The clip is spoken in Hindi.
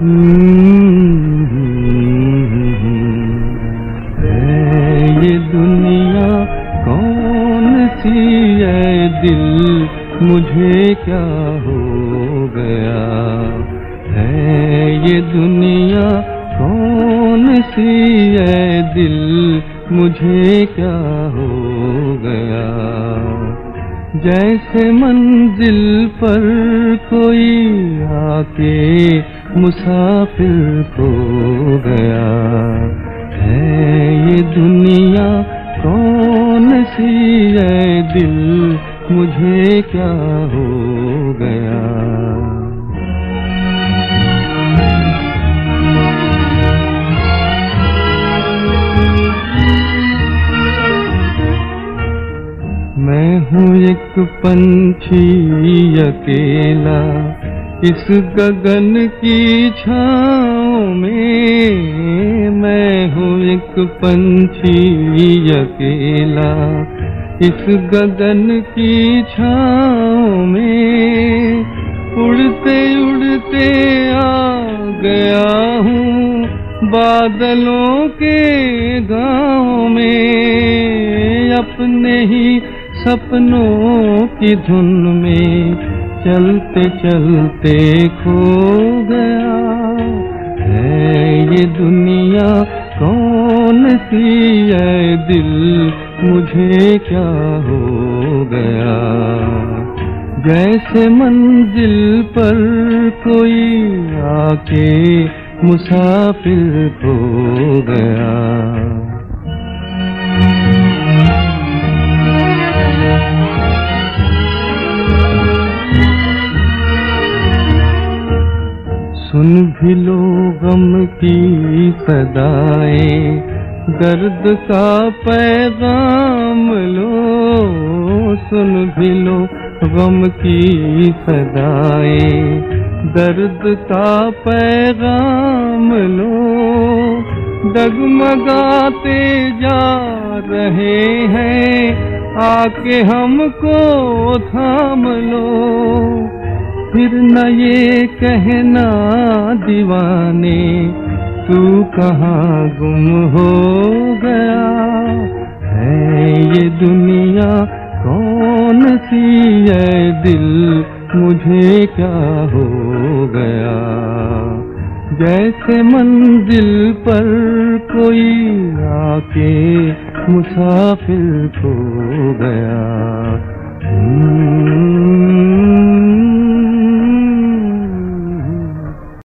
हम्म। ये दुनिया कौन सी है दिल? मुझे क्या हो गया? है, ये दुनिया कौन सी है दिल? मुझे क्या हो गया? जैसे मंजिल पर कोई आके मुसाफिर हो गया। है ये दुनिया कौन सी है दिल? मुझे क्या हो गया? एक पंछी अकेला। इस गगन की छाँव में मैं हूँ एक पंछी अकेला। इस गगन की छाँव में उड़ते उड़ते आ गया हूँ। बादलों के गाँव में अपने ही सपनों की धुन में चलते चलते खो गया। है ये दुनिया कौन सी है? दिल मुझे क्या हो गया? जैसे मंजिल पर कोई आके मुसाफिर हो गया। सुन भी लो गम की सदाएँ, दर्द का पैगाम लो, सुन भी लो गम की सदाएँ, दर्द का पैगाम लो, डगमगाते जा रहे हैं, आके हमको थाम लो। फिर न ये कहना दीवाने, तू कहाँ गुम हो गया? है ये दुनिया कौन सी है? दिल मुझे क्या हो गया? जैसे मंजिल पर कोई आके मुसाफिर हो गया।